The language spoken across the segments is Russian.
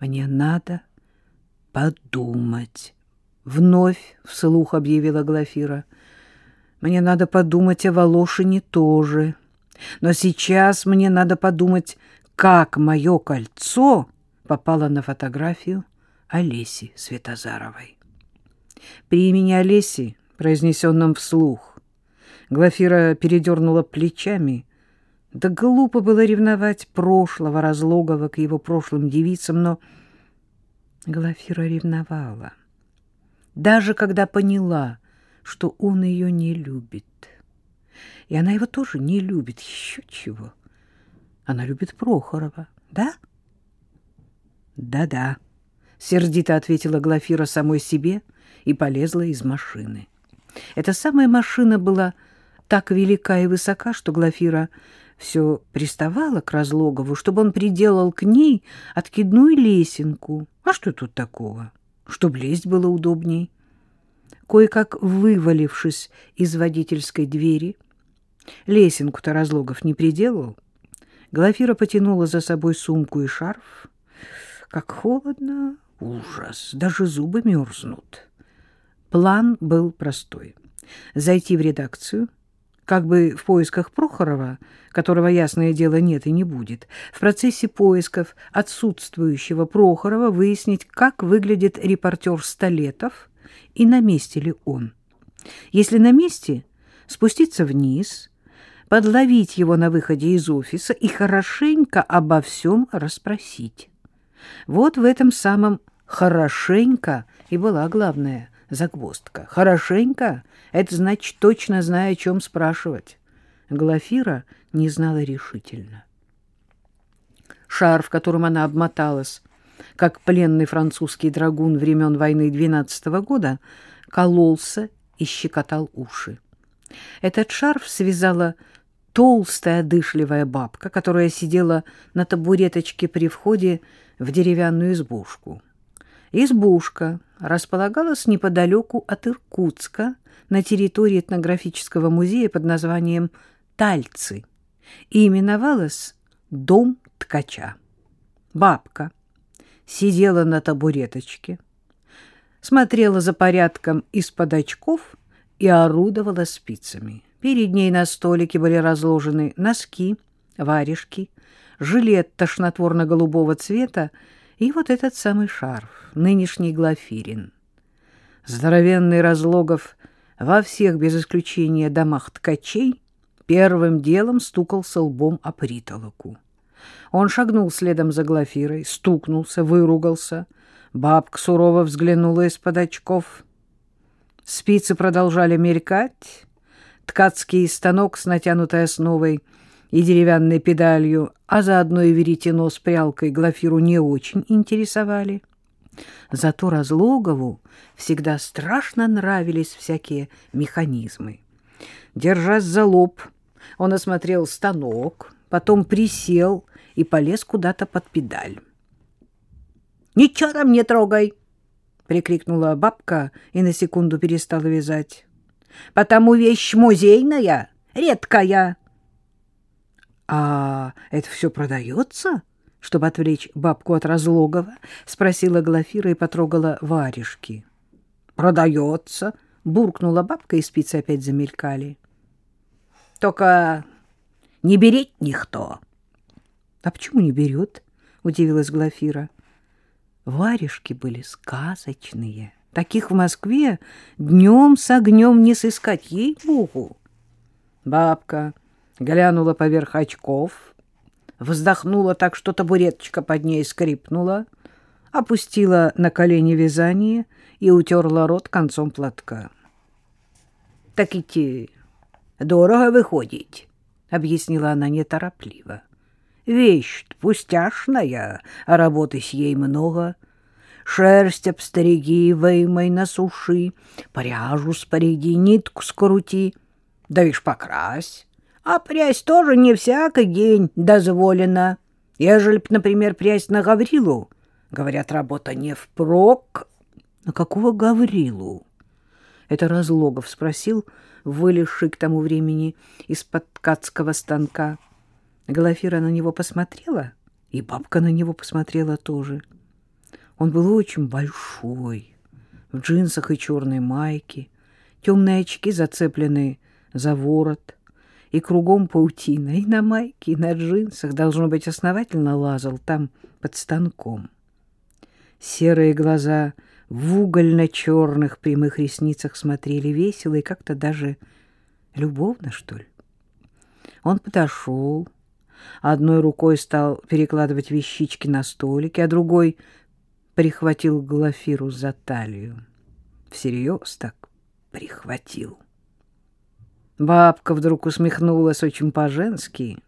Мне надо подумать. Вновь вслух объявила Глафира. Мне надо подумать о Волошине тоже. Но сейчас мне надо подумать, как мое кольцо попало на фотографию Олеси Светозаровой. При имени Олеси, произнесенном вслух, Глафира передернула плечами. Да глупо было ревновать прошлого Разлогова к его прошлым девицам, но Глафира ревновала. Даже когда поняла, что он ее не любит. И она его тоже не любит. Еще чего. Она любит Прохорова, да? Да-да, сердито ответила Глафира самой себе и полезла из машины. Эта самая машина была так велика и высока, что Глафира все приставала к Разлогову, чтобы он приделал к ней откидную лесенку. А что тут такого? Чтоб лезть было удобней. Кое-как вывалившись из водительской двери, лесенку-то Разлогов не приделал, Глафира потянула за собой сумку и шарф. Как холодно, ужас, даже зубы мерзнут. План был простой. Зайти в редакцию, как бы в поисках Прохорова, которого, ясное дело, нет и не будет, в процессе поисков отсутствующего Прохорова выяснить, как выглядит репортер Столетов и на месте ли он. Если на месте, спуститься вниз, подловить его на выходе из офиса и хорошенько обо всем расспросить. Вот в этом самом «хорошенько» и была главная загвоздка. «Хорошенько» — это значит точно зная, о чем спрашивать. Глафира не знала решительно. Шарф, которым она обмоталась, как пленный французский драгун времен войны двенадцатого года, кололся и щекотал уши. Этот шарф связала толстая дышливая бабка, которая сидела на табуреточке при входе в деревянную избушку. Избушка располагалась неподалеку от Иркутска на территории этнографического музея под названием Тальцы и именовалась «Дом ткача». Бабка сидела на табуреточке, смотрела за порядком из-под очков и орудовала спицами. Перед ней на столике были разложены носки, варежки, жилет тошнотворно-голубого цвета и вот этот самый шарф, нынешний Глафирин. Здоровенный Разлогов во всех без исключения домах ткачей первым делом стукался лбом о притолоку. Он шагнул следом за Глафирой, стукнулся, выругался. Бабка сурово взглянула из-под очков. Спицы продолжали мелькать, ткацкий станок с натянутой основой и деревянной педалью, а заодно и веретено с прялкой Глафиру не очень интересовали. Зато Разлогову всегда страшно нравились всякие механизмы. Держась за лоб, он осмотрел станок, потом присел и полез куда-то под педаль. «Ничего там не трогай!» — прикрикнула бабка и на секунду перестала вязать потому вещь музейная, редкая. — А это все продается? — чтобы отвлечь бабку от Разлогова, спросила Глафира и потрогала варежки. — Продается, — буркнула бабка, и спицы опять замелькали. — Только не берет никто. — А почему не берет? — удивилась Глафира. Варежки были сказочные. — Таких в Москве днем с огнем не сыскать, ей-богу. Бабка глянула поверх очков, вздохнула так, что табуреточка под ней скрипнула, опустила на колени вязание и утерла рот концом платка. — Так идти дорого выходить, — объяснила она неторопливо. — Вещь пустяшная, а работы с ей много — шерсть вымой на суши, пряжу спореди, нитку скрути, да вишь покрась. А прясть тоже не всякий день дозволена. Ежели б, например, прясть на Гаврилу, говорят, работа не впрок. На какого Гаврилу? Это Разлогов спросил, вылезший к тому времени из-под ткацкого станка. Глафира на него посмотрела, и бабка на него посмотрела тоже — Он был очень большой, в джинсах и черной майке, темные очки зацеплены за ворот, и кругом паутина, и на майке, и на джинсах, должно быть, основательно лазал там под станком. Серые глаза в угольно-черных прямых ресницах смотрели весело и как-то даже любовно, что ли. Он подошел, одной рукой стал перекладывать вещички на столике, а другой прихватил Глафиру за талию. Всерьез так прихватил. Бабка вдруг усмехнулась очень по-женски.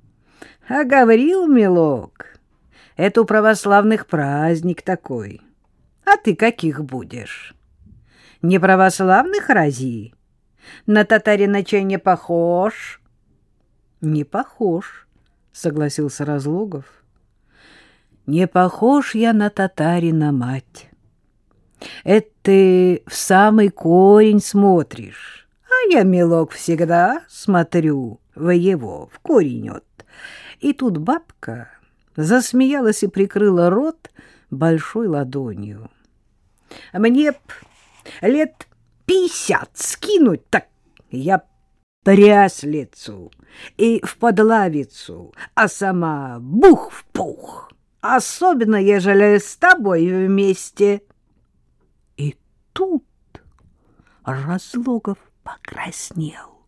— А говорил, милок, это у православных праздник такой. А ты каких будешь? Не православных рази? На татарина чай не похож? — Не похож, — согласился Разлогов. — Не похож я на татарина мать. Это ты в самый корень смотришь. Я, милок, всегда смотрю в его, в корень. И тут бабка засмеялась и прикрыла рот большой ладонью. Мне б лет пятьдесят скинуть, так я пряслицу и в подлавицу, а сама бух в пух, особенно ежели с тобой вместе. И тут Разлогов покраснел.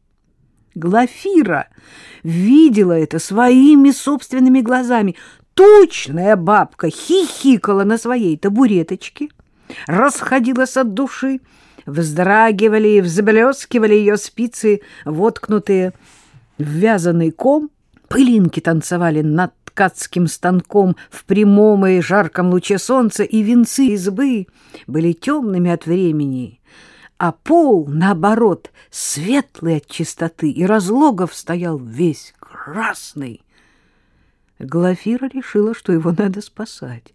Глафира видела это своими собственными глазами. Тучная бабка хихикала на своей табуреточке, расходилась от души, вздрагивали и взблескивали ее спицы, воткнутые в вязаный ком, пылинки танцевали над ткацким станком в прямом и жарком луче солнца, и венцы избы были темными от времени, а пол, наоборот, светлый от чистоты, и разлогов стоял весь красный. Глафира решила, что его надо спасать.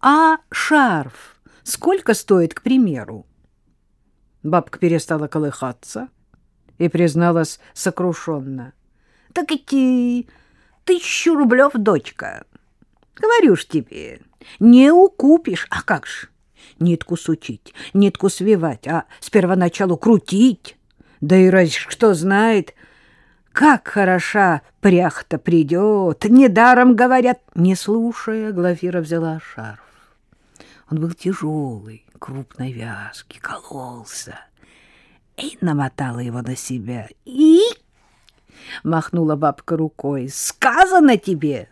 «А шарф сколько стоит, к примеру?» Бабка перестала колыхаться и призналась сокрушенно. — Так идти тысячу рублев, дочка. Говорю ж тебе, не укупишь. А как ж? Нитку сучить, нитку свивать, а с первоначалу крутить. Да и разве кто знает, как хороша пряхта придет. Недаром говорят. Не слушая, Глафира взяла шарф. Он был тяжелый, крупной вязки, кололся. И намотала его на себя. И — махнула бабка рукой. — Сказано тебе!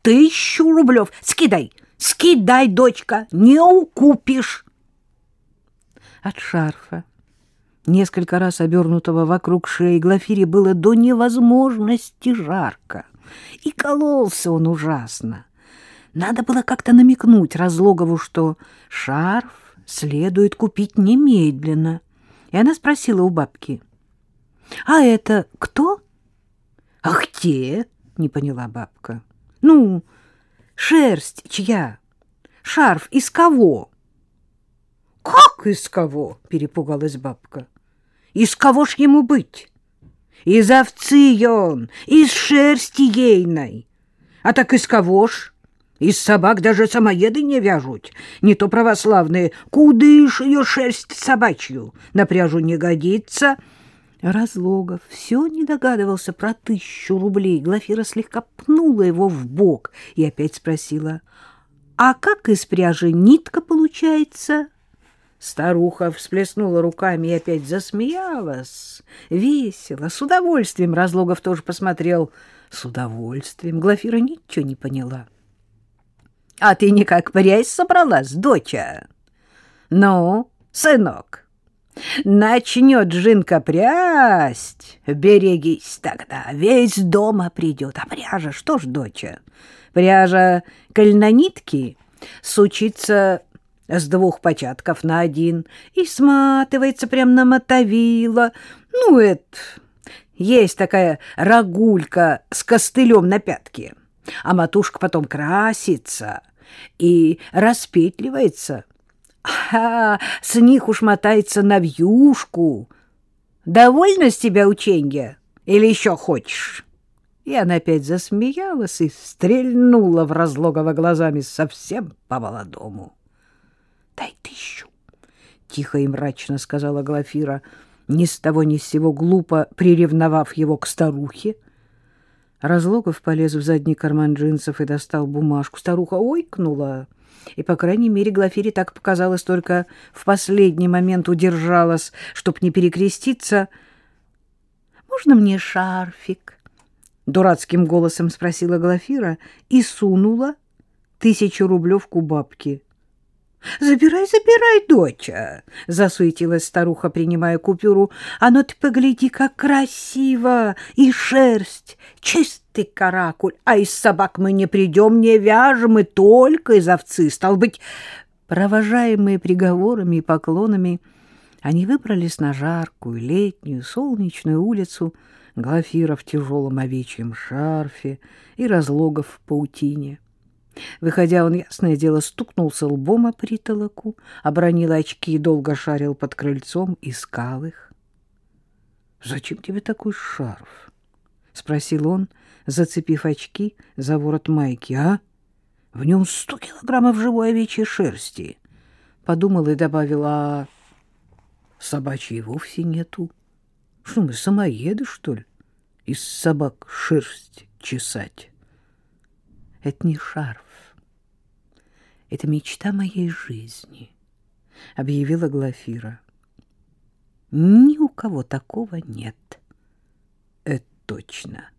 Тысячу рублев! Скидай! Скидай, дочка! Не укупишь! От шарфа, несколько раз обернутого вокруг шеи, Глафире было до невозможности жарко. И кололся он ужасно. Надо было как-то намекнуть Разлогову, что шарф следует купить немедленно. И она спросила у бабки, «А это кто?» «А где?» — не поняла бабка. «Ну, шерсть чья? Шарф из кого?» «Как из кого?» — перепугалась бабка. «Из кого ж ему быть? Из овцы он, из шерсти ейной. А так из кого ж? Из собак даже самоеды не вяжут, не то православные. Кудыш ее шерсть собачью, на пряжу не годится». Разлогов все не догадывался про тысячу рублей. Глафира слегка пнула его в бок и опять спросила, «А как из пряжи нитка получается?» Старуха всплеснула руками и опять засмеялась. Весело, с удовольствием. Разлогов тоже посмотрел. С удовольствием. Глафира ничего не поняла. — А ты никак прясь собралась, доча? — Ну, сынок, Начнет жинка прясть, берегись тогда, весь дома придет. А пряжа, что ж, доча, пряжа кольнонитки сучится с двух початков на один и сматывается прям на мотовила. Ну, это есть такая рогулька с костылем на пятке, а матушка потом красится и распетливается — а, с них уж мотается на вьюшку. Довольно с тебя ученья? Или еще хочешь? И она опять засмеялась и стрельнула в Разлогова глазами совсем по-молодому. — Дай тысячу! — тихо и мрачно сказала Глафира, ни с того ни с сего глупо приревновав его к старухе. Разлогов полез в задний карман джинсов и достал бумажку. Старуха ойкнула, и, по крайней мере, Глафире так показалось, только в последний момент удержалась, чтоб не перекреститься. «Можно мне шарфик?» — дурацким голосом спросила Глафира и сунула тысячу рублевку бабки. — Забирай, забирай, доча! — засуетилась старуха, принимая купюру. — Оно ты погляди, как красиво! И шерсть! Чистый каракуль! А из собак мы не придем, не вяжем, мы только из овцы. Стал быть, провожаемые приговорами и поклонами, они выбрались на жаркую, летнюю, солнечную улицу, Глафира в тяжелом овечьем шарфе и разлогов в паутине. Выходя, он, ясное дело, стукнулся лбом о притолоку, обронил очки и долго шарил под крыльцом, искал их. — Зачем тебе такой шарф? — спросил он, зацепив очки за ворот майки. — А? В нем сто килограммов живой овечьей шерсти. Подумал и добавил, а собачьей вовсе нету. Что мы, самоеды, что ли, из собак шерсть чесать? Это не шарф. Это мечта моей жизни, — объявила Глафира. Ни у кого такого нет. Это точно,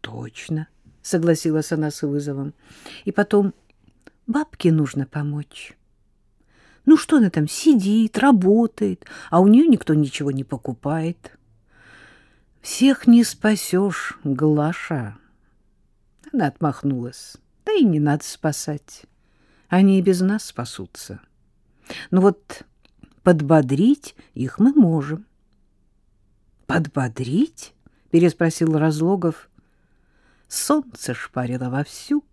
точно, — согласилась она с вызовом. И потом бабке нужно помочь. Ну что она там сидит, работает, а у нее никто ничего не покупает. Всех не спасешь, Глаша. Она отмахнулась. Да и не надо спасать. Они и без нас спасутся. Но вот подбодрить их мы можем. Подбодрить? переспросил Разлогов. Солнце шпарило вовсю,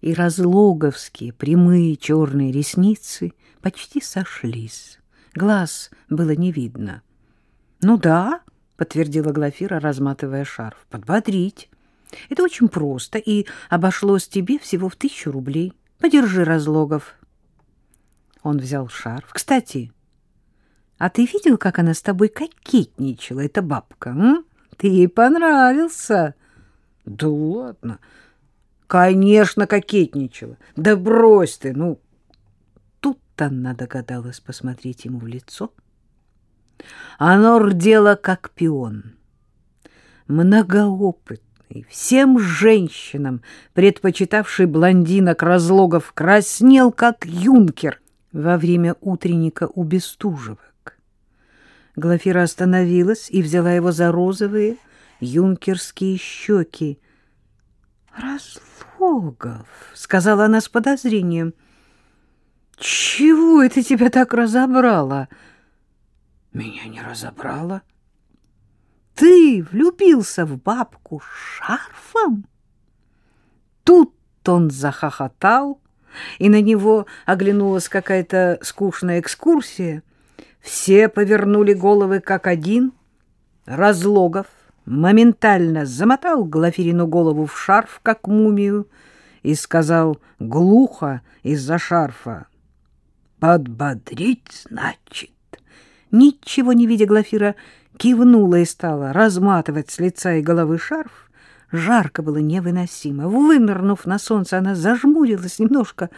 и разлоговские прямые черные ресницы почти сошлись. Глаз было не видно. — Ну да, — подтвердила Глафира, разматывая шарф, — подбодрить. Это очень просто, и обошлось тебе всего в тысячу рублей. Подержи, Разлогов. Он взял шарф. Кстати, а ты видел, как она с тобой кокетничала, эта бабка? М? Ты ей понравился. Да ладно. Конечно, кокетничала. Да брось ты, ну. Тут она догадалась посмотреть ему в лицо. Оно рдело, как пион. Многоопыт и всем женщинам, предпочитавший блондинок разлогов, краснел, как юнкер во время утренника у Бестужевок. Глафира остановилась и взяла его за розовые юнкерские щеки. «Разлогов», — сказала она с подозрением, — «чего это тебя так разобрало?» «Меня не разобрало», — ты влюбился в бабку шарфом? Тут он захохотал, и на него оглянулась какая-то скучная экскурсия. Все повернули головы как один. Разлогов моментально замотал Глафирину голову в шарф, как мумию, и сказал глухо из-за шарфа. «Подбодрить, значит?» Ничего не видя, Глафира кивнула и стала разматывать с лица и головы шарф. Жарко было невыносимо. Вынырнув на солнце, она зажмурилась немножко,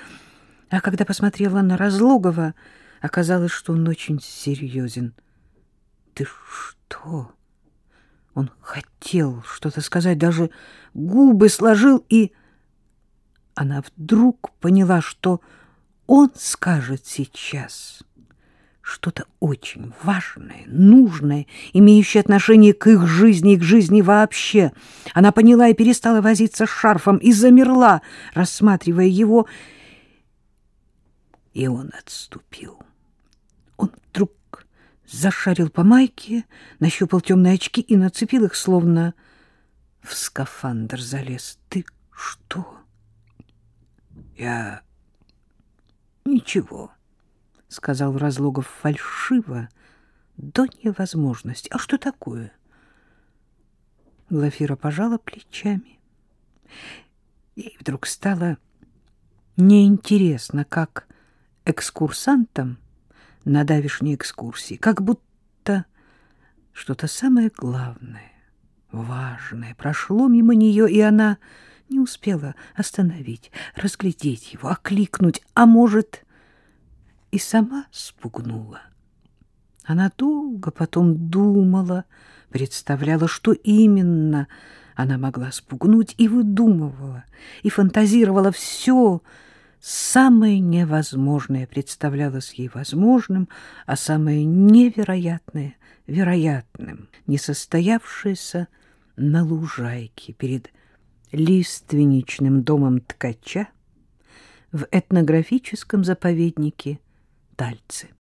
а когда посмотрела на Разлогова, оказалось, что он очень серьезен. — Ты что? Он хотел что-то сказать, даже губы сложил, и она вдруг поняла, что он скажет сейчас что-то очень важное, нужное, имеющее отношение к их жизни и к жизни вообще. Она поняла и перестала возиться с шарфом и замерла, рассматривая его, и он отступил. Он вдруг зашарил по майке, нащупал темные очки и нацепил их, словно в скафандр залез. — Ты что? — Я... Ничего. —— сказал Разлогов фальшиво, до невозможности. — А что такое? Глафира пожала плечами. Ей вдруг стало неинтересно, как экскурсантам на давешней экскурсии, как будто что-то самое главное, важное прошло мимо нее, и она не успела остановить, разглядеть его, окликнуть, а может, и сама спугнула. Она долго потом думала, представляла, что именно она могла спугнуть, и выдумывала, и фантазировала все, самое невозможное представлялось ей возможным, а самое невероятное — вероятным, несостоявшееся на лужайке перед лиственничным домом ткача в этнографическом заповеднике Тальцы.